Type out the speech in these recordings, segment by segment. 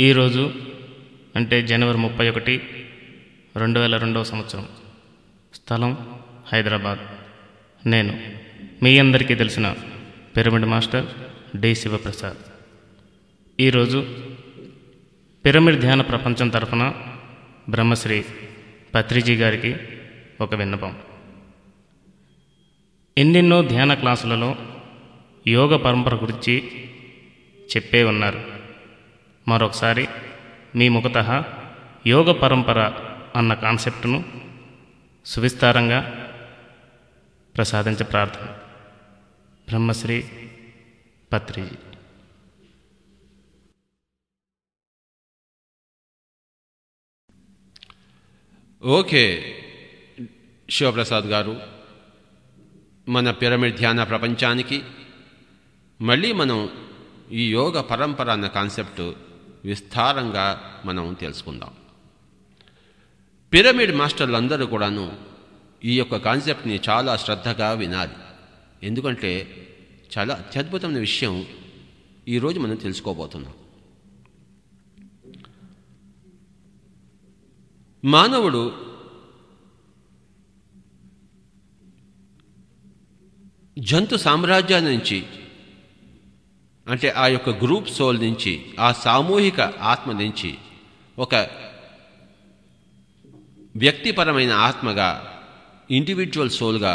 ఈరోజు అంటే జనవరి ముప్పై ఒకటి రెండు వేల రెండవ సంవత్సరం. స్థలం హైదరాబాద్. నేను మీ అందరికీ తెలిసిన పిరమిడ్ మాస్టర్ డి శివప్రసాద్. ఈరోజు పిరమిడ్ ధ్యాన ప్రపంచం తరఫున బ్రహ్మశ్రీ పత్రిజీ గారికి ఒక విన్నపం. ఎన్నెన్నో ధ్యాన క్లాసులలో యోగ పరంపర గురించి చెప్పే ఉన్నారు. మరొకసారి మీ ముఖత యోగ పరంపర అన్న కాన్సెప్ట్ను సువిస్తారంగా ప్రసాదించ ప్రార్థన. బ్రహ్మశ్రీ పత్రిజీ. ఓకే శివప్రసాద్ గారు. మన పిరమిడ్ ధ్యాన ప్రపంచానికి మళ్ళీ మనం ఈ యోగ పరంపర అన్న కాన్సెప్ట్ విస్తారంగా మనం తెలుసుకుందాం. పిరమిడ్ మాస్టర్లు అందరూ కూడాను ఈ యొక్క కాన్సెప్ట్ని చాలా శ్రద్ధగా వినాలి. ఎందుకంటే చాలా అత్యద్భుతమైన విషయం ఈరోజు మనం తెలుసుకోబోతున్నాం. మానవుడు జంతు సామ్రాజ్యం నుంచి అంటే ఆ యొక్క గ్రూప్ సోల్ నుంచి ఆ సామూహిక ఆత్మ నుంచి ఒక వ్యక్తిపరమైన ఆత్మగా ఇండివిజువల్ సోల్గా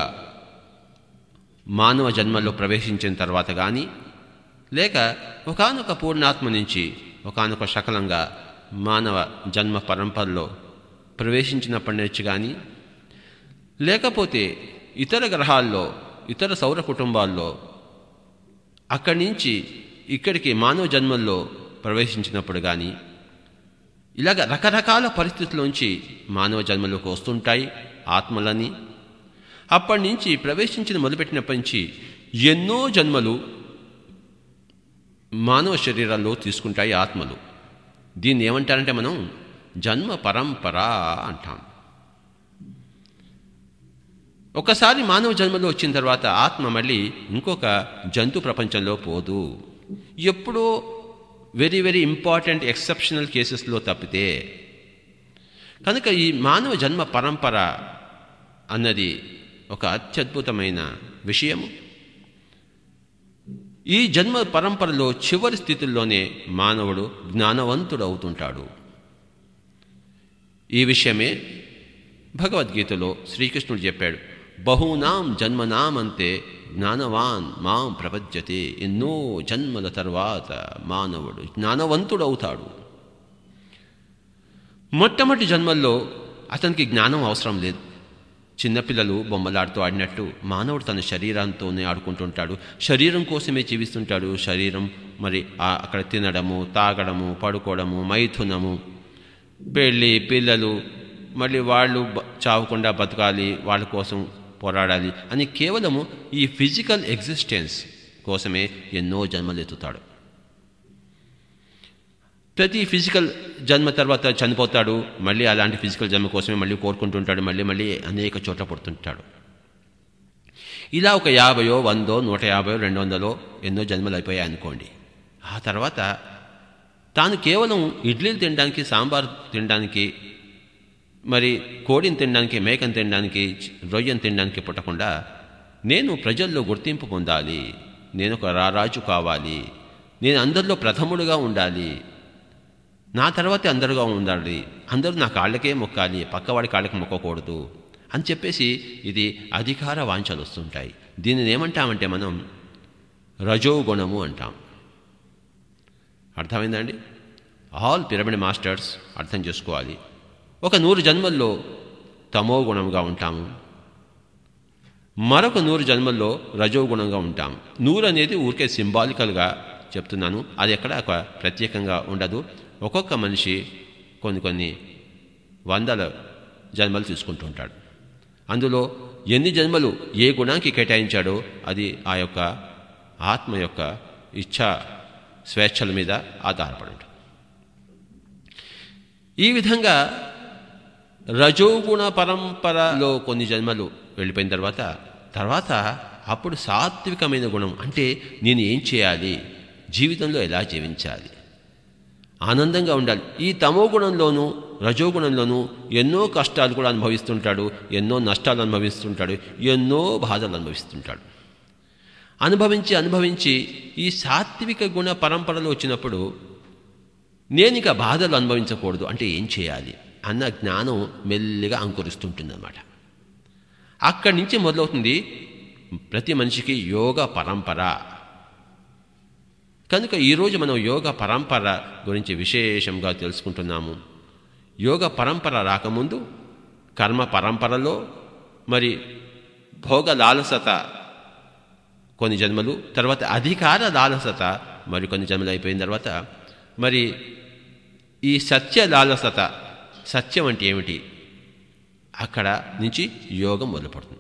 మానవ జన్మలో ప్రవేశించిన తర్వాత కానీ లేక ఒకనొక పూర్ణాత్మ నుంచి ఒకనొక శకలంగా మానవ జన్మ పరంపరలో ప్రవేశించినప్పటి నుంచి కానీ లేకపోతే ఇతర గ్రహాల్లో ఇతర సౌర కుటుంబాల్లో అక్కడి నుంచి ఇక్కడికి మానవ జన్మల్లో ప్రవేశించినప్పుడు కానీ ఇలాగ రకరకాల పరిస్థితుల్లోంచి మానవ జన్మలోకి వస్తుంటాయి ఆత్మలని అప్పటి నుంచి ప్రవేశించిన మొదలుపెట్టినప్పటి నుంచి ఎన్నో జన్మలు మానవ శరీరాల్లో తీసుకుంటాయి ఆత్మలు. దీన్ని ఏమంటారంటే మనం జన్మ పరంపర అంటాం. ఒకసారి మానవ జన్మలో వచ్చిన తర్వాత ఆత్మ మళ్ళీ ఇంకొక జంతు ప్రపంచంలో పోదు. ఎప్పుడో వెరీ వెరీ ఇంపార్టెంట్ ఎక్సెప్షనల్ కేసెస్లో తప్పితే కనుక ఈ మానవ జన్మ పరంపర అన్నది ఒక అత్యద్భుతమైన విషయము. ఈ జన్మ పరంపరలో చివరి స్థితుల్లోనే మానవుడు జ్ఞానవంతుడు అవుతుంటాడు ఈ విషయమే భగవద్గీతలో శ్రీకృష్ణుడు చెప్పాడు. బహూనాం జన్మనామంతే జ్ఞానవాన్ మాం ప్రపద్యతే. ఎన్నో జన్మల తర్వాత మానవుడు జ్ఞానవంతుడు అవుతాడు మొట్టమొదటి జన్మల్లో అతనికి జ్ఞానం అవసరం లేదు. చిన్నపిల్లలు బొమ్మలాడుతూ ఆడినట్టు మానవుడు తన శరీరంతోనే ఆడుకుంటుంటాడు. శరీరం కోసమే జీవిస్తుంటాడు. శరీరం మరి అక్కడ తినడము తాగడము పడుకోవడము మైథునము. పెళ్ళి పిల్లలు మళ్ళీ వాళ్ళు చావకుండా బతకాలి. వాళ్ళ కోసం పోరాడాలి అని కేవలము ఈ ఫిజికల్ ఎగ్జిస్టెన్స్ కోసమే ఎన్నో జన్మలు ఎత్తుతాడు. ప్రతి ఫిజికల్ జన్మ తర్వాత చనిపోతాడు మళ్ళీ అలాంటి ఫిజికల్ జన్మ కోసమే మళ్ళీ కోరుకుంటుంటాడు మళ్ళీ మళ్ళీ అనేక చోట్ల పడుతుంటాడు. ఇలా ఒక యాభయో వందో నూట యాభయో రెండు వందలో ఎన్నో జన్మలు అయిపోయాయి అనుకోండి. ఆ తర్వాత తాను కేవలం ఇడ్లీలు తినడానికి సాంబార్ తినడానికి మరి కోడిని తినడానికి మేకను తినడానికి రొయ్యను తినడానికి పుట్టకుండా నేను ప్రజల్లో గుర్తింపు పొందాలి. నేను ఒక రారాజు కావాలి. నేను అందరిలో ప్రథముడుగా ఉండాలి. నా తర్వాతే అందరుగా ఉండాలి. అందరూ నా కాళ్ళకే మొక్కాలి. పక్కవాడి కాళ్ళకి మొక్కకూడదు అని చెప్పేసి ఇది అధికార వాంఛలు వస్తుంటాయి. దీనిని ఏమంటామంటే మనం రజోగుణము అంటాం. అర్థమైందండి ఆల్ పిరమిడ్ మాస్టర్స్ అర్థం చేసుకోవాలి. ఒక నూరు జన్మల్లో తమో గుణంగా ఉంటాము మరొక నూరు జన్మల్లో రజో గుణంగా ఉంటాము నూరు అనేది ఊరికే సింబాలికల్గా చెప్తున్నాను. అది ఎక్కడ ఒక ప్రత్యేకంగా ఉండదు. ఒక్కొక్క మనిషి కొన్ని కొన్ని వందల జన్మలు తీసుకుంటూ ఉంటాడు. అందులో ఎన్ని జన్మలు ఏ గుణానికి కేటాయించాడో అది ఆ యొక్క ఆత్మ యొక్క ఇచ్ఛా స్వేచ్ఛల మీద ఆధారపడి ఉంటుంది. ఈ విధంగా రజోగుణ పరంపరలో కొన్ని జన్మలు వెళ్ళిపోయిన తర్వాత తర్వాత అప్పుడు సాత్వికమైన గుణం అంటే నేను ఏం చేయాలి? జీవితంలో ఎలా జీవించాలి? ఆనందంగా ఉండాలి. ఈ తమో గుణంలోనూ రజోగుణంలోనూ ఎన్నో కష్టాలు కూడా అనుభవిస్తుంటాడు ఎన్నో నష్టాలు అనుభవిస్తుంటాడు ఎన్నో బాధలు అనుభవిస్తుంటాడు. అనుభవించి అనుభవించి ఈ సాత్విక గుణ పరంపరలో వచ్చినప్పుడు నేను ఇక బాధలు అనుభవించకూడదు. అంటే ఏం చేయాలి? అన్న జ్ఞానం మెల్లిగా అంకురిస్తుంటుందన్నమాట. అక్కడి నుంచి మొదలవుతుంది ప్రతి మనిషికి యోగ పరంపర. కనుక ఈరోజు మనం యోగ పరంపర గురించి విశేషంగా తెలుసుకుంటున్నాము. యోగ పరంపర రాకముందు కర్మ పరంపరలో మరి భోగ లాలసత కొన్ని జన్మలు తర్వాత అధికార లాలసత మరి కొన్ని జన్మలు అయిపోయిన తర్వాత మరి ఈ సత్య లాలసత సత్యం అంటే ఏమిటి? అక్కడ నుంచి యోగం మొదలుపడుతుంది.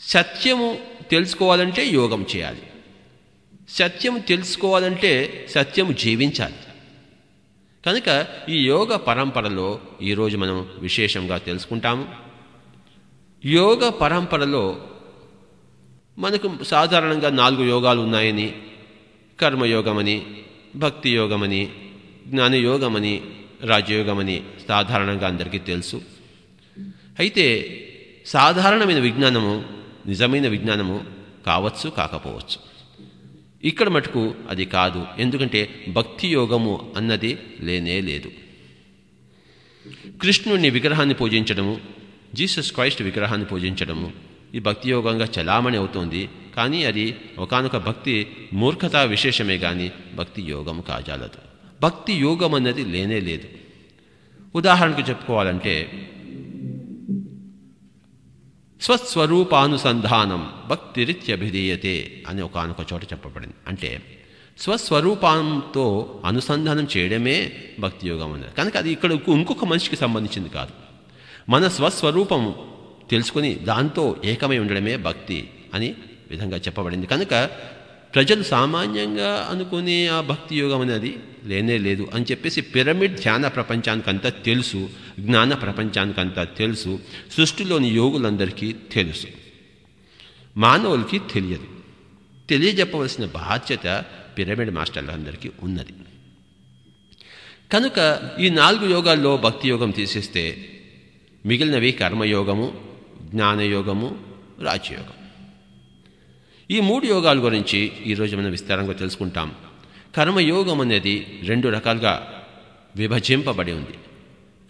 సత్యము తెలుసుకోవాలంటే యోగం చేయాలి. సత్యం తెలుసుకోవాలంటే సత్యం జీవించాలి. కనుక ఈ యోగ పరంపరలో ఈరోజు మనం విశేషంగా తెలుసుకుంటాము. యోగ పరంపరలో మనకు సాధారణంగా నాలుగు యోగాలు ఉన్నాయని కర్మయోగమని భక్తి యోగమని జ్ఞానయోగమని రాజయోగమని సాధారణంగా అందరికీ తెలుసు. అయితే సాధారణమైన విజ్ఞానము నిజమైన విజ్ఞానము కావచ్చు కాకపోవచ్చు. ఇక్కడ మటుకు అది కాదు. ఎందుకంటే భక్తి యోగము అన్నది లేనే లేదు. కృష్ణుని విగ్రహాన్ని పూజించడము జీసస్ క్రైస్ట్ విగ్రహాన్ని పూజించడము ఈ భక్తి యోగంగా చలామణి అవుతోంది. కానీ అది ఒకనొక భక్తి మూర్ఖత విశేషమే కానీ భక్తి యోగం కాజాలదు. భక్తి యోగం అన్నది లేనే లేదు. ఉదాహరణకు చెప్పుకోవాలంటే స్వస్వరూపానుసంధానం భక్తిరిత్యభిధీయతే అని ఒకనొక చోట చెప్పబడింది. అంటే స్వస్వరూపంతో అనుసంధానం చేయడమే భక్తి యోగం అన్నది. కనుక అది ఇక్కడ ఇంకొక మనిషికి సంబంధించింది కాదు. మన స్వస్వరూపం తెలుసుకుని దాంతో ఏకమై ఉండడమే భక్తి అని విధంగా చెప్పబడింది. కనుక ప్రజలు సామాన్యంగా అనుకునే ఆ భక్తి యోగం అనేది లేనే లేదు అని చెప్పేసి పిరమిడ్ ధ్యాన ప్రపంచానికంతా తెలుసు జ్ఞాన ప్రపంచానికంతా తెలుసు సృష్టిలోని యోగులందరికీ తెలుసు. మానవులకి తెలియదు. తెలియజెప్పవలసిన బాధ్యత పిరమిడ్ మాస్టర్లందరికీ ఉన్నది. కనుక ఈ నాలుగు యోగాల్లో భక్తి యోగం తీసేస్తే మిగిలినవి కర్మయోగము జ్ఞానయోగము రాజయోగం ఈ మూడు యోగాల గురించి ఈరోజు మనం విస్తారంగా తెలుసుకుంటాం. కర్మయోగం అనేది రెండు రకాలుగా విభజింపబడి ఉంది.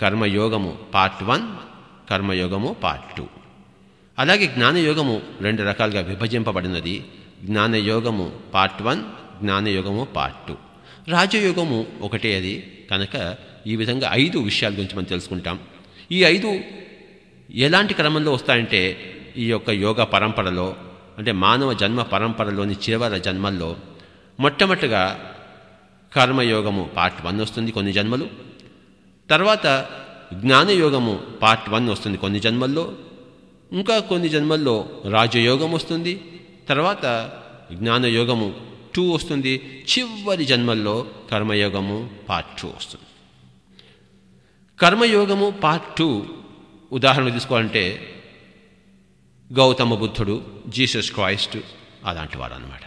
కర్మయోగము పార్ట్ వన్ కర్మయోగము పార్ట్ టూ. అలాగే జ్ఞానయోగము రెండు రకాలుగా విభజింపబడినది. జ్ఞానయోగము పార్ట్ వన్ జ్ఞానయోగము పార్ట్ టూ. రాజయోగము ఒకటే అది. కనుక ఈ విధంగా ఐదు విషయాల గురించి మనం తెలుసుకుంటాం. ఈ ఐదు ఎలాంటి క్రమంలో వస్తాయంటే ఈ యొక్క యోగ పరంపరలో అంటే మానవ జన్మ పరంపరలోని చివరి జన్మల్లో మొట్టమొదటిగా కర్మయోగము పార్ట్ వన్ వస్తుంది కొన్ని జన్మలు. తర్వాత జ్ఞానయోగము పార్ట్ వన్ వస్తుంది కొన్ని జన్మల్లో. ఇంకా కొన్ని జన్మల్లో రాజయోగం వస్తుంది. తర్వాత జ్ఞానయోగము టూ వస్తుంది. చివరి జన్మల్లో కర్మయోగము పార్ట్ టూ వస్తుంది. కర్మయోగము పార్ట్ టూ ఉదాహరణ తీసుకోవాలంటే గౌతమ బుద్ధుడు జీసస్ క్రైస్ట్ అలాంటి వాడు అనమాట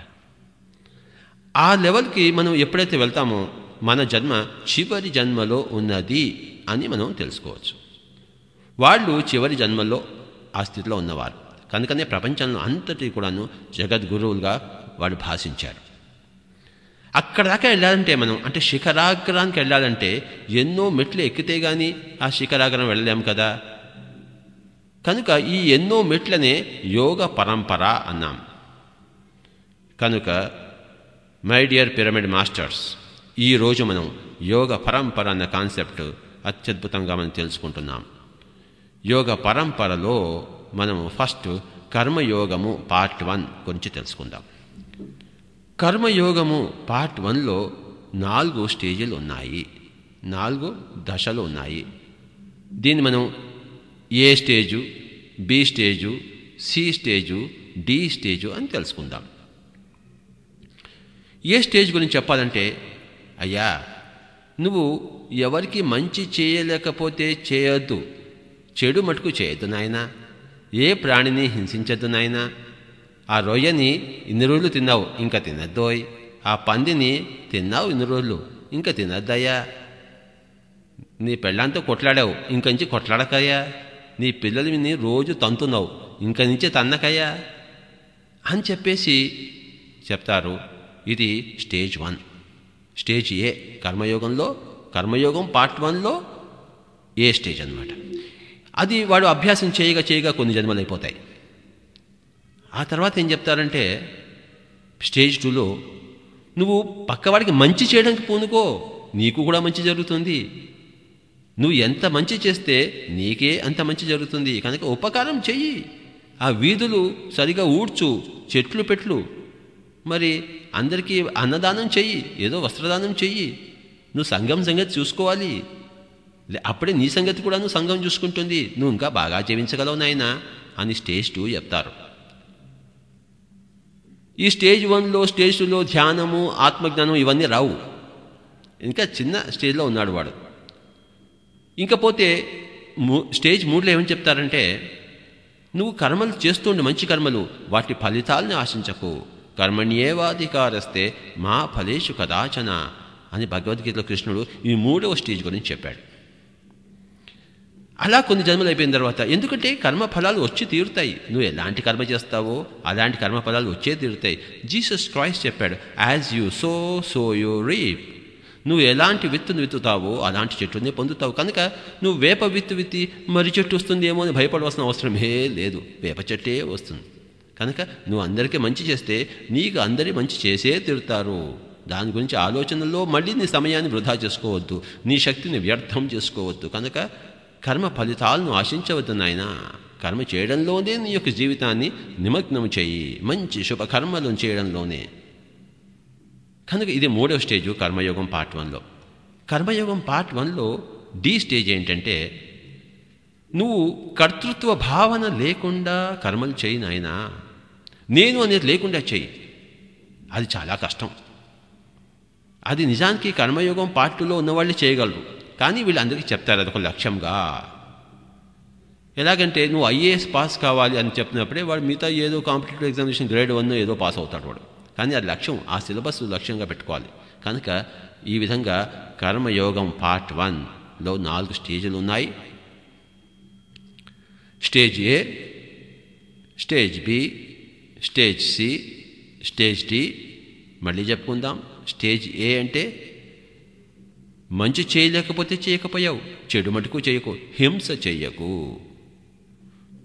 ఆ లెవెల్కి మనం ఎప్పుడైతే వెళ్తామో మన జన్మ చివరి జన్మలో ఉన్నది అని మనం తెలుసుకోవచ్చు. వాళ్ళు చివరి జన్మలో ఆ స్థితిలో ఉన్నవారు. కనుకనే ప్రపంచంలో అంతటి కూడాను జగద్గురువులుగా వాళ్ళు భాషించారు. అక్కడ దాకా వెళ్ళాలంటే మనం అంటే శిఖరాగ్రానికి వెళ్ళాలంటే ఎన్నో మెట్లు ఎక్కితే కానీ ఆ శిఖరాగ్రం వెళ్ళలేము కదా? కనుక ఈ ఎన్నో మెట్లనే యోగ పరంపర అన్నాం. కనుక మై డియర్ పిరమిడ్ మాస్టర్స్ ఈరోజు మనం యోగ పరంపర అన్న కాన్సెప్ట్ అత్యద్భుతంగా మనం తెలుసుకుంటున్నాం. యోగ పరంపరలో మనము ఫస్ట్ కర్మయోగము పార్ట్ వన్ గురించి తెలుసుకుందాం. కర్మయోగము పార్ట్ వన్లో నాలుగు స్టేజీలు ఉన్నాయి. నాలుగు దశలు ఉన్నాయి. దీన్ని మనం A stage B stage C stage D stage అని తెలుసుకుందాం. ఏ స్టేజ్ గురించి చెప్పాలంటే అయ్యా నువ్వు ఎవరికి మంచి చేయలేకపోతే చేయొద్దు. చెడు మటుకు చేయొద్దు నాయన. ఏ ప్రాణిని హింసించద్దు నాయన. ఆ రొయ్యని ఇన్ని రోజులు తిన్నావు ఇంకా తినద్దోయ్. ఆ పందిని తిన్నావు ఇన్ని రోజులు ఇంకా తినద్దయ్యా. నీ పెళ్ళంతో కొట్లాడావు ఇంక నుంచి కొట్లాడకయ్యా. నీ పిల్లలని రోజు తంతున్నావు. ఇంక నుంచే తన్నకయ్యా? అని చెప్పేసి చెప్తారు. ఇది స్టేజ్ వన్. స్టేజ్ ఏ కర్మయోగంలో కర్మయోగం పార్ట్ వన్లో ఏ స్టేజ్ అనమాట అది వాడు అభ్యాసం చేయగా చేయగా కొన్ని జన్మలు అయిపోతాయి. ఆ తర్వాత ఏం చెప్తారంటే స్టేజ్ టూలో నువ్వు పక్కవాడికి మంచి చేయడానికి పూనుకో నీకు కూడా మంచి జరుగుతుంది. నువ్వు ఎంత మంచి చేస్తే నీకే అంత మంచి జరుగుతుంది. కనుక ఉపకారం చెయ్యి. ఆ వీధులు సరిగా ఊడ్చు చెట్లు పెట్లు మరి అందరికీ అన్నదానం చెయ్యి. ఏదో వస్త్రదానం చెయ్యి. నువ్వు సంఘం సంగతి చూసుకోవాలి. లే- అప్పుడే నీ సంగతి కూడా నువ్వు సంఘం చూసుకుంటుంది. నువ్వు ఇంకా బాగా జీవించగలవు నాయనా అని స్టేజ్ టూ చెప్తారు. ఈ స్టేజ్ వన్లో స్టేజ్ టూలో ధ్యానము ఆత్మజ్ఞానం ఇవన్నీ రావు. ఇంకా చిన్న స్టేజ్లో ఉన్నాడు వాడు. ఇంకపోతే మూ స్టేజ్ మూడులో ఏమని చెప్తారంటే నువ్వు కర్మలు చేస్తుండే మంచి కర్మలు వాటి ఫలితాలని ఆశించకు. కర్మణ్యేవాధికారస్తే మా ఫలేషు కదాచన అని భగవద్గీతలో కృష్ణుడు ఈ మూడవ స్టేజ్ గురించి చెప్పాడు. అలా కొన్ని జన్మలు అయిపోయిన తర్వాత ఎందుకంటే కర్మ ఫలాలు వచ్చి తీరుతాయి. నువ్వు ఎలాంటి కర్మ చేస్తావో అలాంటి కర్మ ఫలాలు వచ్చే తీరుతాయి. జీసస్ క్రైస్ట్ చెప్పాడు as you sow so you reap. నువ్వు ఎలాంటి విత్తును విత్తుతావో అలాంటి చెట్టునే పొందుతావు. కనుక నువ్వు వేప విత్తు విత్తి మరి చెట్టు వస్తుందేమో అని భయపడవలసిన అవసరమే లేదు. వేప చెట్టే వస్తుంది. కనుక నువ్వు అందరికీ మంచి చేస్తే నీకు అందరి మంచి చేసే తీరుతారు. దాని గురించి ఆలోచనలో మళ్ళీ నీ సమయాన్ని వృధా చేసుకోవద్దు. నీ శక్తిని వ్యర్థం చేసుకోవద్దు. కనుక కర్మ ఫలితాలను ఆశించవద్దు నాయన. కర్మ చేయడంలోనే నీ యొక్క జీవితాన్ని నిమగ్నం చేయి. మంచి శుభకర్మలను చేయడంలోనే. కనుక ఇది మూడవ స్టేజు కర్మయోగం పార్ట్ వన్లో. కర్మయోగం పార్ట్ వన్లో డి స్టేజ్ ఏంటంటే నువ్వు కర్తృత్వ భావన లేకుండా కర్మలు చేయి నాయనా. నేను అనేది లేకుండా చెయ్యి అది చాలా కష్టం. అది నిజానికి కర్మయోగం పార్టీలో ఉన్నవాళ్ళు చేయగలరు. కానీ వీళ్ళందరికీ చెప్తారు అదొక లక్ష్యంగా. ఎలాగంటే నువ్వు ఐఏఎస్ పాస్ కావాలి అని చెప్పినప్పుడే వాడు మిగతా ఏదో కాంపిటేటివ్ ఎగ్జామినేషన్ గ్రేడ్ వన్ ఏదో పాస్ అవుతాడు వాడు. కానీ అది లక్ష్యం ఆ సిలబస్ లక్ష్యంగా పెట్టుకోవాలి. కనుక ఈ విధంగా కర్మయోగం పార్ట్ వన్లో నాలుగు స్టేజీలు ఉన్నాయి. Stage A stage B stage C stage D. మళ్ళీ చెప్పుకుందాం. స్టేజ్ ఏ అంటే మంచి చేయలేకపోతే చేయకపోయావు చెడు మటుకు చేయకు హింస చెయ్యకు.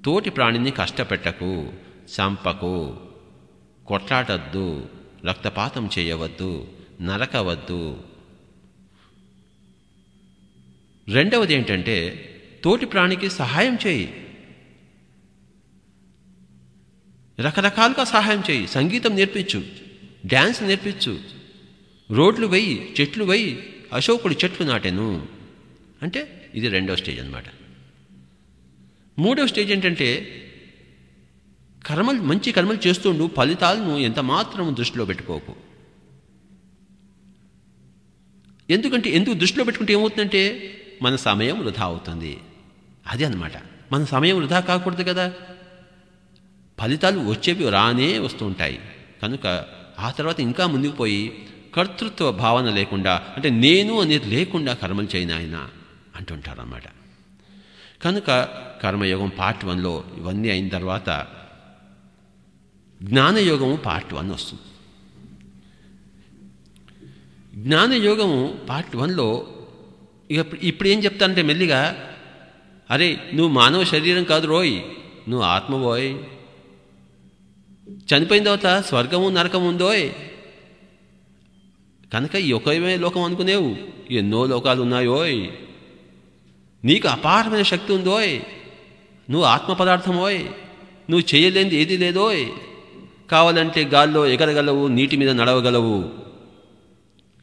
తోటి ప్రాణిని కష్టపెట్టకు చంపకు. కొట్లాటద్దు రక్తపాతం చేయవద్దు నరకవద్దు. రెండవది ఏంటంటే తోటి ప్రాణికి సహాయం చేయి. రకరకాలుగా సహాయం చేయి. సంగీతం నేర్పించు డ్యాన్స్ నేర్పించు. రోడ్లు వెయ్యి చెట్లు వెయ్యి అశోకుడు చెట్లు నాటెను. అంటే ఇది రెండో స్టేజ్ అనమాట మూడవ స్టేజ్ ఏంటంటే కర్మలు మంచి కర్మలు చేస్తుండు ఫలితాలను ఎంత మాత్రం దృష్టిలో పెట్టుకోకు. ఎందుకంటే ఎందుకు దృష్టిలో పెట్టుకుంటే ఏమవుతుందంటే మన సమయం వృధా అవుతుంది. అదే అనమాట మన సమయం వృధా కాకూడదు కదా. ఫలితాలు వచ్చేవి రానే వస్తూ ఉంటాయి. కనుక ఆ తర్వాత ఇంకా ముందుకు పోయి కర్తృత్వ భావన లేకుండా అంటే నేను అనేది లేకుండా కర్మలు చేయనాయన ఆయన అంటుంటారన్నమాట. కనుక కర్మయోగం పార్ట్ వన్లో ఇవన్నీ అయిన తర్వాత జ్ఞానయోగము పార్ట్ వన్ వస్తుంది. జ్ఞానయోగము పార్ట్ వన్లో ఇక ఇప్పుడు ఏం చెప్తానంటే మెల్లిగా అరే నువ్వు మానవ శరీరం కాదు రోయ్ నువ్వు ఆత్మబోయ్ చనిపోయిన తర్వాత స్వర్గము నరకము ఉందోయ్. కనుక ఈ ఒకమే లోకం అనుకునేవు ఎన్నో లోకాలు ఉన్నాయోయ్. నీకు అపారమైన శక్తి ఉందోయ్. నువ్వు ఆత్మ పదార్థమోయ్. నువ్వు చేయలేనిది ఏది లేదోయ్. కావాలంటే గాల్లో ఎగరగలవు నీటి మీద నడవగలవు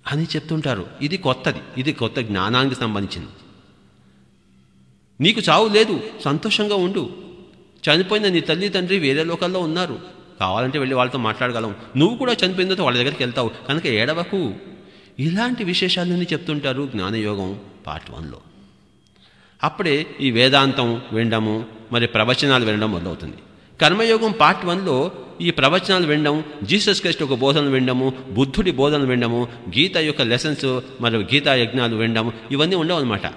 అని చెప్తుంటారు. ఇది కొత్తది. ఇది కొత్త జ్ఞానానికి సంబంధించింది. నీకు చావు లేదు. సంతోషంగా ఉండు. చనిపోయిన నీ తల్లి తండ్రి వేరే లోకాల్లో ఉన్నారు. కావాలంటే వెళ్ళి వాళ్ళతో మాట్లాడగలం. నువ్వు కూడా చనిపోయిన తర్వాత వాళ్ళ దగ్గరికి వెళ్తావు. కనుక ఏడవకు. ఇలాంటి విశేషాలన్నీ చెప్తుంటారు జ్ఞానయోగం పార్ట్ వన్లో. అప్పుడే ఈ వేదాంతం వినడము మరి ప్రవచనాలు వినడం మొదలవుతుంది. కర్మయోగం పార్ట్ వన్లో ఈ ప్రవచనాలు వినడం జీసస్ క్రైస్ట్ యొక్క బోధనలు వినడము బుద్ధుడి బోధనలు వినడము గీత యొక్క లెసన్స్ మరియు గీతా యజ్ఞాలు వినడం ఇవన్నీ ఉండవు అనమాట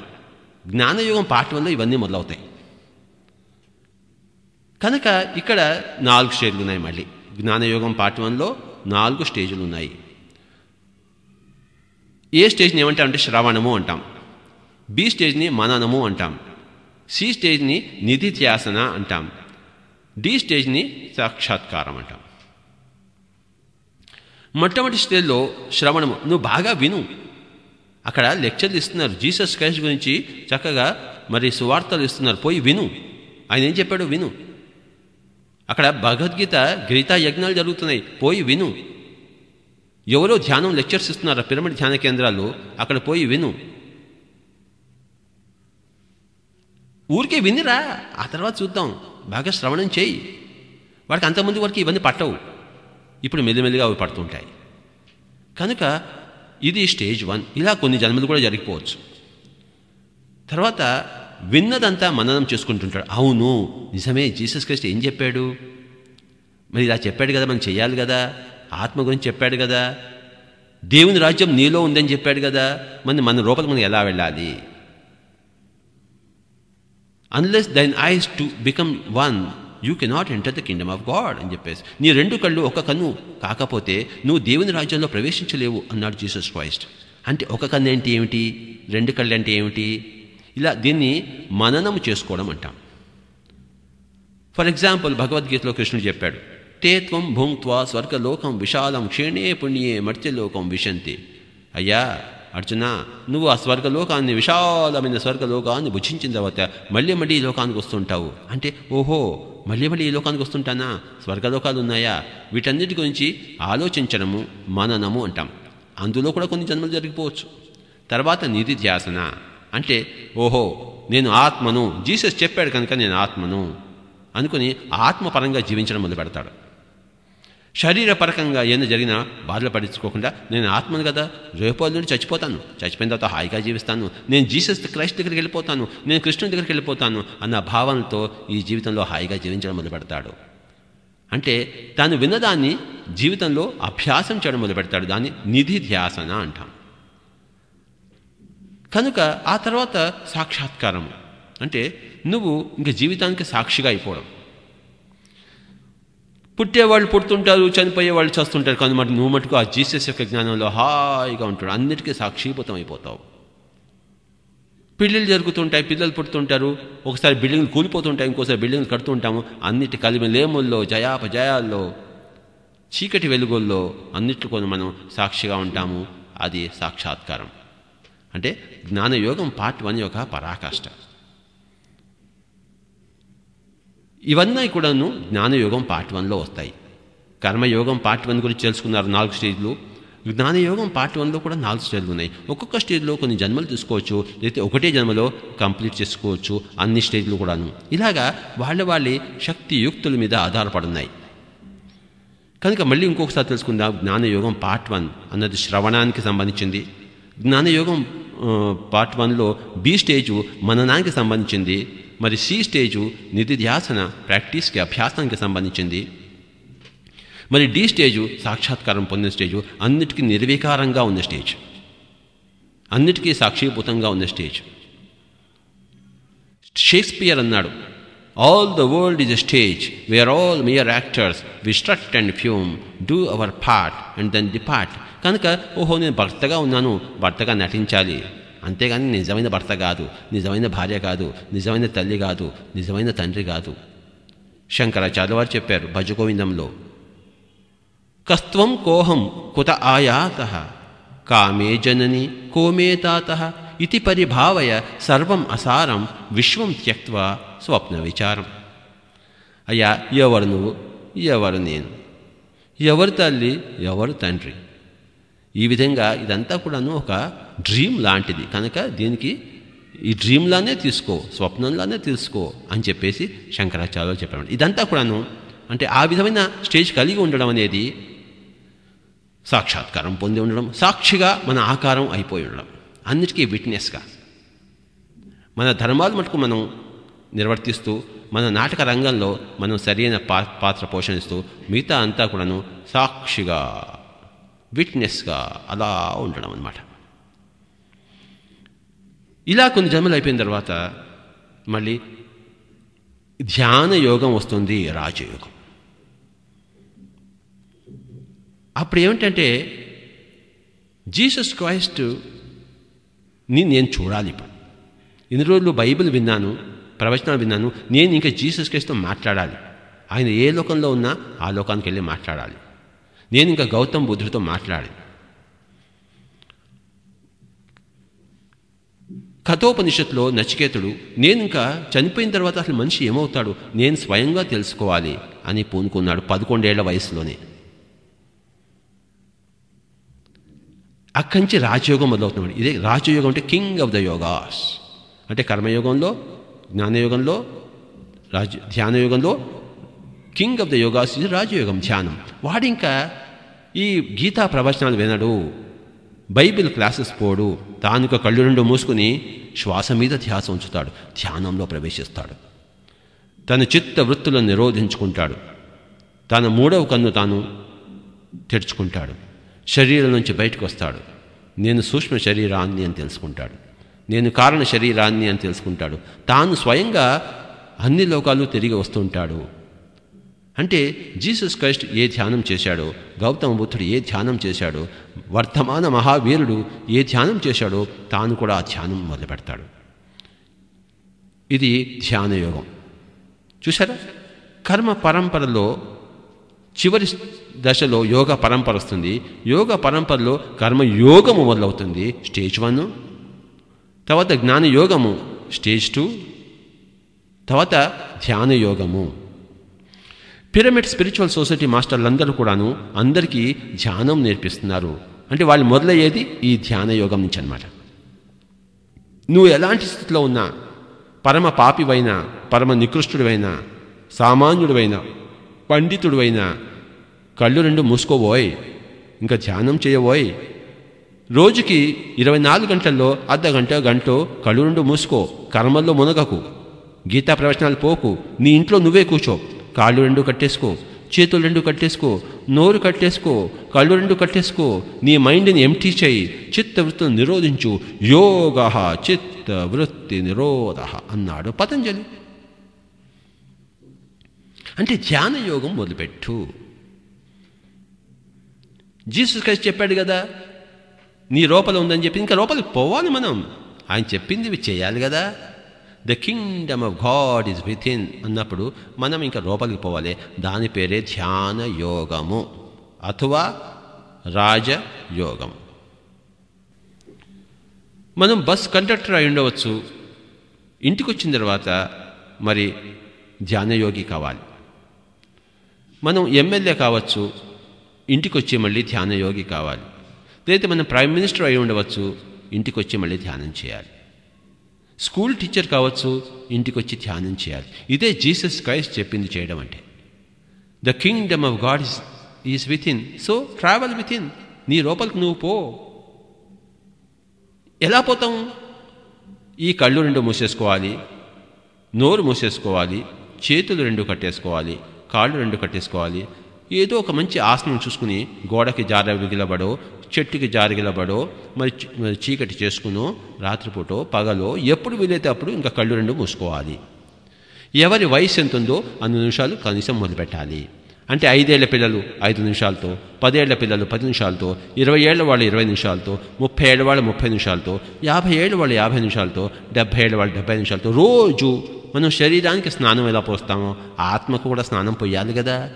జ్ఞానయోగం పార్ట్ వన్లో ఇవన్నీ మొదలవుతాయి. కనుక ఇక్కడ నాలుగు స్టేజ్లు ఉన్నాయి మళ్ళీ. జ్ఞానయోగం పార్ట్ వన్లో నాలుగు స్టేజ్లు ఉన్నాయి. ఏ స్టేజ్ని ఏమంటాం అంటే శ్రవణము అంటాం. బి స్టేజ్ని మననము అంటాం. సి స్టేజ్ని నిధిధ్యాసన అంటాం. డి స్టేజ్ని సాక్షాత్కారం అంటాం. మొట్టమొదటి స్టేజ్లో శ్రవణము నువ్వు బాగా విను. అక్కడ లెక్చర్లు ఇస్తున్నారు. జీసస్ క్రైస్ట్ గురించి చక్కగా మరి సువార్తలు ఇస్తున్నారు. పోయి విను. ఆయన ఏం చెప్పాడు విను. అక్కడ భగవద్గీత గీతా యజ్ఞాలు జరుగుతున్నాయి. పోయి విను. ఎవరో ధ్యానం లెక్చర్స్ ఇస్తున్నారు పిరమిడ్ ధ్యాన కేంద్రాలు అక్కడ పోయి విను. ఊరికే వినిరా. ఆ తర్వాత చూద్దాం. బాగా శ్రవణం చేయి. వాడికి అంతకుముందు వరకు ఇవన్నీ పట్టవు. ఇప్పుడు మెల్లిమెల్లిగా అవి పడుతుంటాయి. కనుక ఇది స్టేజ్ వన్. ఇలా కొన్ని జన్మలు కూడా జరిగిపోవచ్చు. తర్వాత విన్నదంతా మననం చేసుకుంటుంటాడు. అవును నిజమే. జీసస్ క్రైస్ట్ ఏం చెప్పాడు? మరి ఇలా చెప్పాడు కదా మనం చేయాలి కదా. ఆత్మ గురించి చెప్పాడు కదా. దేవుని రాజ్యం నీలో ఉందని చెప్పాడు కదా. మన మన లోపల మనం ఎలా వెళ్ళాలి? Unless thine eyes to become one you cannot enter the kingdom of God అని చెప్పేసి. నీ రెండు కళ్ళు ఒక కన్ను కాకపోతే నువ్వు దేవుని రాజ్యంలో ప్రవేశించలేవు అన్నాడు జీసస్ క్రైస్ట్. అంటే ఒక కన్ను అంటే ఏమిటి? రెండు కళ్ళు అంటే ఏమిటి? ఇలా దీన్ని మననము చేసుకోవడం అంటాం. ఫర్ ఎగ్జాంపుల్ భగవద్గీతలో కృష్ణుడు చెప్పాడు తే త్వం భుంక్వా స్వర్గలోకం విశాలం క్షీణే పుణ్యే మర్త్యలోకం విశంతి. అయ్యా అర్జున నువ్వు ఆ స్వర్గలోకాన్ని విశాలమైన స్వర్గలోకాన్ని భుజించిన తర్వాత మళ్ళీ మళ్ళీ ఈ లోకానికి వస్తుంటావు. అంటే ఓహో మళ్ళీ మళ్ళీ ఈ లోకానికి వస్తుంటానా? స్వర్గలోకాలు ఉన్నాయా? వీటన్నిటి గురించి ఆలోచించడము మననము అంటాం. అందులో కూడా కొన్ని జన్మలు జరిగిపోవచ్చు. తర్వాత నిధిధ్యాసన అంటే ఓహో నేను ఆత్మను జీసస్ చెప్పాడు కనుక నేను ఆత్మను అనుకుని ఆత్మపరంగా జీవించడం మొదలు పెడతాడు శరీరపరకంగా ఏమైనా జరిగినా బాధలు పడించుకోకుండా నేను ఆత్మను కదా రేపటి నుండి చచ్చిపోతాను. చచ్చిపోయిన తర్వాత హాయిగా జీవిస్తాను. నేను జీసస్ క్రైస్ట్ దగ్గరికి వెళ్ళిపోతాను. నేను కృష్ణుని దగ్గరికి వెళ్ళిపోతాను అన్న భావనతో ఈ జీవితంలో హాయిగా జీవించడం మొదలుపెడతాడు. అంటే తాను విన్నదాన్ని జీవితంలో అభ్యాసం చేయడం మొదలుపెడతాడు. దాన్ని నిధి ధ్యాసన అంటాం. కనుక ఆ తర్వాత సాక్షాత్కారం అంటే నువ్వు ఇంక జీవితానికి సాక్షిగా అయిపోవడం. పుట్టేవాళ్ళు పుడుతుంటారు చనిపోయే వాళ్ళు చేస్తుంటారు. కానీ మరి నువ్వు మటుకు ఆ జీసస్ యొక్క జ్ఞానంలో హాయిగా ఉంటాడు. అన్నిటికీ సాక్షీభూతం అయిపోతావు. పెళ్ళిళ్ళు జరుగుతుంటాయి పిల్లలు పుడుతుంటారు. ఒకసారి బిల్డింగ్లు కూలిపోతుంటాయి ఇంకోసారి బిల్డింగ్లు కడుతుంటాము. అన్నిటి కలిమి లేముల్లో జయాపజయాల్లో చీకటి వెలుగుల్లో అన్నిట్లో మనం సాక్షిగా ఉంటాము. అది సాక్షాత్కారం. అంటే జ్ఞానయోగం పార్ట్ వన్ యొక్క పరాకాష్ట. ఇవన్నీ కూడాను జ్ఞానయోగం పార్ట్ వన్లో వస్తాయి. కర్మయోగం పార్ట్ వన్ గురించి తెలుసుకున్నారు నాలుగు స్టేజ్లు. జ్ఞానయోగం పార్ట్ వన్లో కూడా నాలుగు స్టేజ్లు ఉన్నాయి. ఒక్కొక్క స్టేజ్లో కొన్ని జన్మలు తీసుకోవచ్చు లేకపోతే ఒకటే జన్మలో కంప్లీట్ చేసుకోవచ్చు అన్ని స్టేజ్లు కూడాను. ఇలాగా వాళ్ళ వాళ్ళే శక్తి యుక్తుల మీద ఆధారపడున్నాయి. కనుక మళ్ళీ ఇంకొకసారి తెలుసుకుందాం జ్ఞానయోగం పార్ట్ వన్ అన్నది శ్రవణానికి సంబంధించింది. జ్ఞానయోగం పార్ట్ వన్లో బి స్టేజు మననానికి సంబంధించింది. మరి సి స్టేజు నిధిధ్యాసన ప్రాక్టీస్కి అభ్యాసానికి సంబంధించింది. మరి డి స్టేజు సాక్షాత్కారం పొందిన స్టేజు అన్నిటికీ నిర్వికారంగా ఉన్న స్టేజ్. అన్నిటికీ సాక్షీభూతంగా ఉన్న స్టేజ్. షేక్స్పియర్ అన్నాడు all the world is a stage we are all mere actors we strut and fume do our part and then the part కనుక ఓహో నేను భర్తగా ఉన్నాను భర్తగా నటించాలి. అంతేగాని నిజమైన భర్త కాదు నిజమైన భార్య కాదు నిజమైన తల్లి కాదు నిజమైన తండ్రి కాదు. శంకరాచార్య వారు చెప్పారు భజగోవిందంలో కస్త్వం కోహం కుత ఆయాత కామే జనని కోమే తాత ఇది పరిభావయ సర్వం అసారం విశ్వం త్యక్వా స్వప్న విచారం. అయ్యా ఎవరు నువ్వు? ఎవరు నేను? ఎవరు తల్లి? ఎవరు తండ్రి? ఈ విధంగా ఇదంతా కూడాను ఒక డ్రీమ్ లాంటిది. కనుక దీనికి ఈ డ్రీమ్లానే తీసుకో స్వప్నంలానే తీసుకో అని చెప్పేసి శంకరాచార్యులు చెప్పారు. ఇదంతా కూడాను అంటే ఆ విధమైన స్టేజ్ కలిగి ఉండడం అనేది సాక్షాత్కారం పొంది ఉండడం సాక్షిగా మన ఆకారం అయిపోయి ఉండడం. అన్నిటికీ విట్నెస్గా మన ధర్మాలు మటుకు మనం నిర్వర్తిస్తూ మన నాటక రంగంలో మనం సరైన పా పాత్ర పోషణిస్తూ మిగతా అంతా కూడాను సాక్షిగా విట్నెస్గా అలా ఉండడం అన్నమాట. ఇలా కొన్ని జన్మలు అయిపోయిన తర్వాత మళ్ళీ ధ్యాన యోగం వస్తుంది రాజయోగం. అప్పుడు ఏమిటంటే జీసస్ క్రైస్ట్ని నేను చూడాలి ఇప్పుడు. ఇన్ని రోజులు బైబిల్ విన్నాను ప్రవచనాలు విన్నాను నేను ఇంకా జీసస్ క్రైస్తో మాట్లాడాలి. ఆయన ఏ లోకంలో ఉన్నా ఆ లోకానికి వెళ్ళి మాట్లాడాలి. నేను ఇంకా గౌతమ్ బుద్ధుడితో మాట్లాడాలి కథోపనిషత్తులో నచికేతుడు నేను ఇంకా చనిపోయిన తర్వాత అసలు మనిషి ఏమవుతాడు? నేను స్వయంగా తెలుసుకోవాలి అని పూనుకున్నాడు పదకొండేళ్ళ వయసులోనే. అక్కడి నుంచి రాజయోగం మొదలవుతున్నాడు. ఇదే రాజయోగం అంటే కింగ్ ఆఫ్ ద యోగాస్. అంటే కర్మయోగంలో జ్ఞానయోగంలో రాజ ధ్యానయోగంలో కింగ్ ఆఫ్ ద యోగాస్ ఇది రాజయోగం ధ్యానం వాడు ఇంకా ఈ గీతా ప్రవచనాలు వినడు బైబిల్ క్లాసెస్ పోడు తానుక కళ్ళు రెండు మూసుకుని శ్వాస మీద ధ్యాస ఉంచుతాడు ధ్యానంలో ప్రవేశిస్తాడు. తన చిత్త వృత్తులను నిరోధించుకుంటాడు. తన మూడవ కన్ను తాను తెరుచుకుంటాడు. శరీరం నుంచి బయటకు వస్తాడు నేను సూక్ష్మ శరీరాన్ని అని తెలుసుకుంటాడు. నేను కారణ శరీరాన్ని అని తెలుసుకుంటాడు. తాను స్వయంగా అన్ని లోకాలు తిరిగి వస్తుంటాడు. అంటే జీసస్ క్రైస్ట్ ఏ ధ్యానం చేశాడో గౌతమ బుద్ధుడు ఏ ధ్యానం చేశాడో వర్తమాన మహావీరుడు ఏ ధ్యానం చేశాడో తాను కూడా ఆ ధ్యానం మొదలు పెడతాడు ఇది ధ్యానయోగం చూసారా కర్మ పరంపరలో చివరి దశలో యోగ పరంపర వస్తుంది. యోగ పరంపరలో కర్మయోగము మొదలవుతుంది. Stage one. తర్వాత జ్ఞానయోగము స్టేజ్ టూ. తర్వాత ధ్యానయోగము పిరమిడ్ స్పిరిచువల్ సొసైటీ మాస్టర్లందరూ కూడాను అందరికీ ధ్యానం నేర్పిస్తున్నారు. అంటే వాళ్ళు మొదలయ్యేది ఈ ధ్యాన యోగం నుంచి అనమాట నువ్వు ఎలాంటి స్థితిలో ఉన్నా పరమ పాపివైనా పరమ నికృష్టుడివైనా సామాన్యుడివైనా పండితుడివైనా కళ్ళు రెండు మూసుకోబోయ్ ఇంకా ధ్యానం చేయబోయ్. రోజుకి ఇరవై నాలుగు గంటల్లో అర్ధ గంట గంట కళ్ళు రెండు మూసుకో కర్మల్లో మునగకు గీతా ప్రవచనాలు పోకు నీ ఇంట్లో నువ్వే కూర్చో. కాళ్ళు రెండు కట్టేసుకో చేతులు రెండు కట్టేసుకో నోరు కట్టేసుకో కళ్ళు రెండు కట్టేసుకో నీ మైండ్ని ఎంటీ చేయి చిత్త వృత్తిని నిరోధించు యోగ చిత్త వృత్తి నిరోధ అన్నాడు పతంజలి. అంటే ధ్యాన యోగం మొదలుపెట్టు. జీసస్ క్రైస్ట్ చెప్పాడు కదా నీ లోపల ఉందని చెప్పి ఇంకా లోపలికి పోవాలి మనం. ఆయన చెప్పింది చేయాలి కదా. The kingdom of God is within అన్నప్పుడు మనం ఇంకా లోపలికి పోవాలి. దాని పేరే ధ్యాన యోగము అథవా రాజయోగం మనం బస్ కండక్టర్ అయి ఉండవచ్చు. ఇంటికి వచ్చిన తర్వాత మరి ధ్యానయోగి కావాలి. మనం ఎమ్మెల్యే కావచ్చు. ఇంటికి వచ్చి మళ్ళీ ధ్యానయోగి కావాలి. లేదా మనం ప్రైమ్ మినిస్టర్ అయి ఉండవచ్చు. ఇంటికి వచ్చి మళ్ళీ ధ్యానం చేయాలి. స్కూల్ టీచర్ కావచ్చు ఇంటికి వచ్చి ధ్యానం చేయాలి. ఇదే జీసస్ క్రైస్ట్ చెప్పింది చేయడం అంటే. The kingdom of God is is within so travel within నీ లోపలికి నువ్వు పో. ఎలా పోతాం? ఈ కళ్ళు రెండు మూసేసుకోవాలి నోరు మూసేసుకోవాలి చేతులు రెండు కట్టేసుకోవాలి కాళ్ళు రెండు కట్టేసుకోవాలి ఏదో ఒక మంచి ఆసనం చూసుకుని గోడకి జారగిలబడో చెట్టుకి జారగిలబడో మరి మరి చీకటి చేసుకునో రాత్రిపూటో పగలో ఎప్పుడు వీలైతే అప్పుడు ఇంకా కళ్ళు రెండు మూసుకోవాలి. ఎవరి వయసు ఎంత ఉందో అన్ని నిమిషాలు కనీసం మొదలుపెట్టాలి. అంటే ఐదేళ్ళ పిల్లలు ఐదు నిమిషాలతో పదేళ్ళ పిల్లలు పది నిమిషాలతో ఇరవై ఏళ్ళ వాళ్ళు ఇరవై నిమిషాలతో ముప్పై ఏళ్ళ వాళ్ళు ముప్పై నిమిషాలతో యాభై ఏళ్ళ వాళ్ళు యాభై నిమిషాలతో డెబ్బై ఏళ్ళ వాళ్ళు డెబ్బై నిమిషాలతో రోజు మనం శరీరానికి స్నానం ఎలా పోస్తామో ఆత్మకు కూడా స్నానం పోయాలి కదా.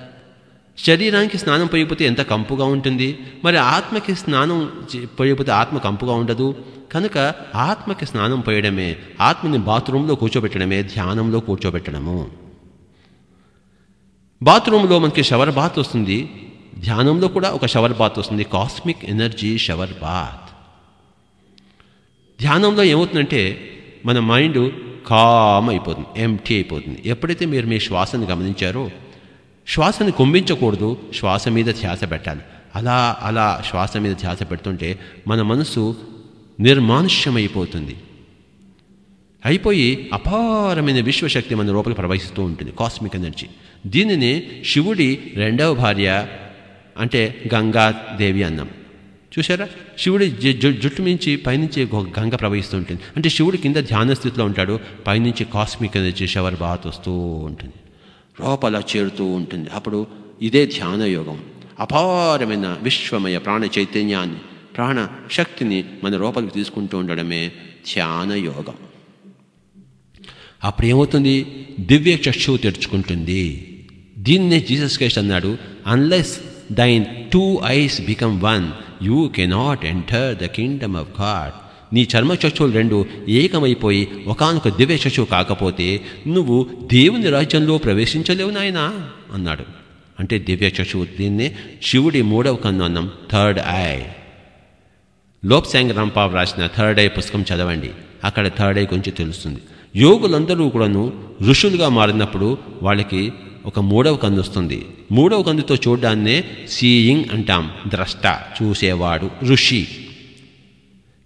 శరీరానికి స్నానం పోయిపోతే ఎంత కంపుగా ఉంటుంది? మరి ఆత్మకి స్నానం పోయిపోతే ఆత్మ కంపుగా ఉండదు? కనుక ఆత్మకి స్నానం పోయడమే ఆత్మని బాత్రూంలో కూర్చోబెట్టడమే ధ్యానంలో కూర్చోబెట్టడము. బాత్రూంలో మనకి షవర్ బాత్ వస్తుంది. ధ్యానంలో కూడా ఒక షవర్ బాత్ వస్తుంది. Cosmic energy shower bath. ధ్యానంలో ఏమవుతుందంటే మన మైండ్ కామ్ అయిపోతుంది ఎంటీ అయిపోతుంది. ఎప్పుడైతే మీరు మీ శ్వాసను గమనించారో శ్వాసని కుంభించకూడదు శ్వాస మీద ధ్యాస పెట్టాలి. అలా అలా శ్వాస మీద ధ్యాస పెడుతుంటే మన మనసు నిర్మానుష్యమైపోతుంది. అయిపోయి అపారమైన విశ్వశక్తి మన లోపల ప్రవహిస్తూ ఉంటుంది కాస్మిక్ ఎనర్జీ. దీనిని శివుడి రెండవ భార్య అంటే గంగాదేవి అన్నాం. చూసారా శివుడి జుట్టు నుంచి పైనుంచి గొ- గంగ ప్రవహిస్తూ ఉంటుంది. అంటే శివుడి కింద ధ్యాన స్థితిలో ఉంటాడు పైనుంచి కాస్మిక్ ఎనర్జీ షవర్ బాత్ వస్తూ ఉంటుంది. లోపల చేరుతూ ఉంటుంది. అప్పుడు ఇదే ధ్యాన యోగం. అపారమైన విశ్వమయ ప్రాణ చైతన్యాన్ని ప్రాణ శక్తిని మన లోపలికి తీసుకుంటూ ఉండడమే ధ్యాన యోగం. అప్పుడు ఏమవుతుంది? దివ్య చక్షువు తెరుచుకుంటుంది. దీన్నే జీసస్ క్రైస్ట్ అన్నాడు unless thine two eyes become one you cannot enter the kingdom of God నీ చర్మ చక్షువులు రెండు ఏకమైపోయి ఒకానొక దివ్య చక్షువు కాకపోతే నువ్వు దేవుని రాజ్యంలో ప్రవేశించలేవు నాయనా అన్నాడు. అంటే దివ్య చక్షువు దీన్నే శివుడి మూడవ కన్ను అన్నం థర్డ్ ఐ. లోప్సాంగ్ రాంపావ్ రాసిన థర్డ్ ఐ పుస్తకం చదవండి. అక్కడ థర్డ్ ఐ గురించి తెలుస్తుంది. యోగులందరూ కూడాను ఋషులుగా మారినప్పుడు వాళ్ళకి ఒక మూడవ కన్ను వస్తుంది. మూడవ కందుతో చూడడాన్నే సీయింగ్ అంటాం. ద్రష్ట చూసేవాడు ఋషి.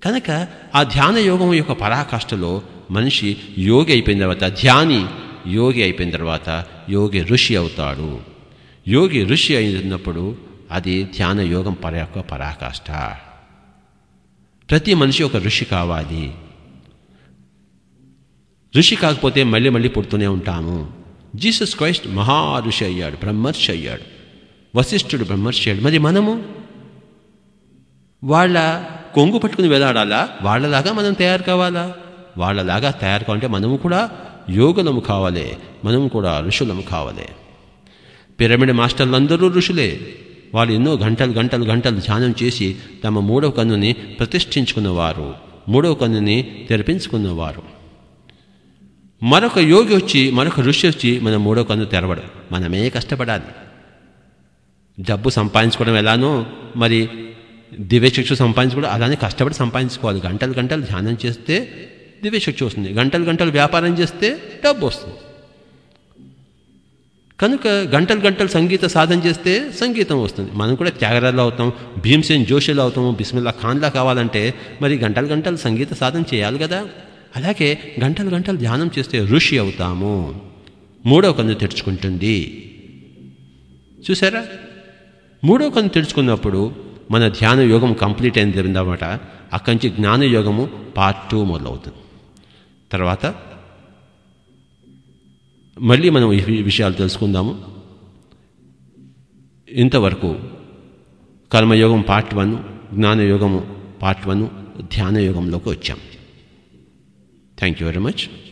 కనుక ఆ ధ్యాన యోగం యొక్క పరాకాష్ఠలో మనిషి యోగి అయిపోయిన తర్వాత ధ్యాని యోగి అయిపోయిన తర్వాత యోగి ఋషి అవుతాడు. యోగి ఋషి అయినప్పుడు అది ధ్యాన యోగం పర యొక్క పరాకాష్ఠ. ప్రతి మనిషి ఒక ఋషి కావాలి. ఋషి కాకపోతే మళ్ళీ మళ్ళీ పుడుతూనే ఉంటాము. జీసస్ క్రైస్ట్ మహా ఋషి అయ్యాడు బ్రహ్మర్షి అయ్యాడు వశిష్ఠుడు బ్రహ్మర్షి అయ్యాడు. మరి మనము? వాళ్ళ కొంగు పట్టుకుని వేలాడాలా? వాళ్ళలాగా మనం తయారు కావాలా? వాళ్ళలాగా తయారు కావాలంటే మనము కూడా యోగులము కావాలి మనము కూడా ఋషులము కావాలి. పిరమిడ్ మాస్టర్లు అందరూ ఋషులే. వాళ్ళు ఎన్నో గంటలు గంటలు గంటలు ధ్యానం చేసి తమ మూడవ కన్నుని ప్రతిష్ఠించుకున్నవారు మూడవ కన్నుని తెరిపించుకున్నవారు. మరొక యోగి వచ్చి మరొక ఋషి వచ్చి మన మూడవ కన్ను తెరవడం. మనమే కష్టపడాలి. డబ్బు సంపాదించుకోవడం ఎలానో మరి దివ్యశిక్ష సంపాదించుకోవడం అలానే కష్టపడి సంపాదించుకోవాలి. గంటలు గంటలు ధ్యానం చేస్తే దివ్యశిక్ష వస్తుంది. గంటలు గంటలు వ్యాపారం చేస్తే డబ్బు వస్తుంది. కనుక గంటలు గంటలు సంగీత సాధన చేస్తే సంగీతం వస్తుంది. మనం కూడా త్యాగరాలు అవుతాం భీమ్సేన్ జోషిలు అవుతాము బిస్మిల్లా ఖాన్లా కావాలంటే మరి గంటలు గంటలు సంగీత సాధన చేయాలి కదా. అలాగే గంటలు గంటలు ధ్యానం చేస్తే ఋషి అవుతాము. మూడవ కన్ను తెరుచుకుంటుంది. చూసారా? మూడో కన్ను తెరుచుకున్నప్పుడు మన ధ్యాన యోగం కంప్లీట్ అయిన అన్నమాట అక్కడి నుంచి జ్ఞాన యోగము పార్ట్ టూ మొదలవుతుంది. తర్వాత మళ్ళీ మనం ఈ విషయాలు తెలుసుకుందాము. ఇంతవరకు కర్మయోగం పార్ట్ వన్ జ్ఞానయోగము పార్ట్ వన్ ధ్యానయోగంలోకి వచ్చాం. Thank you very much.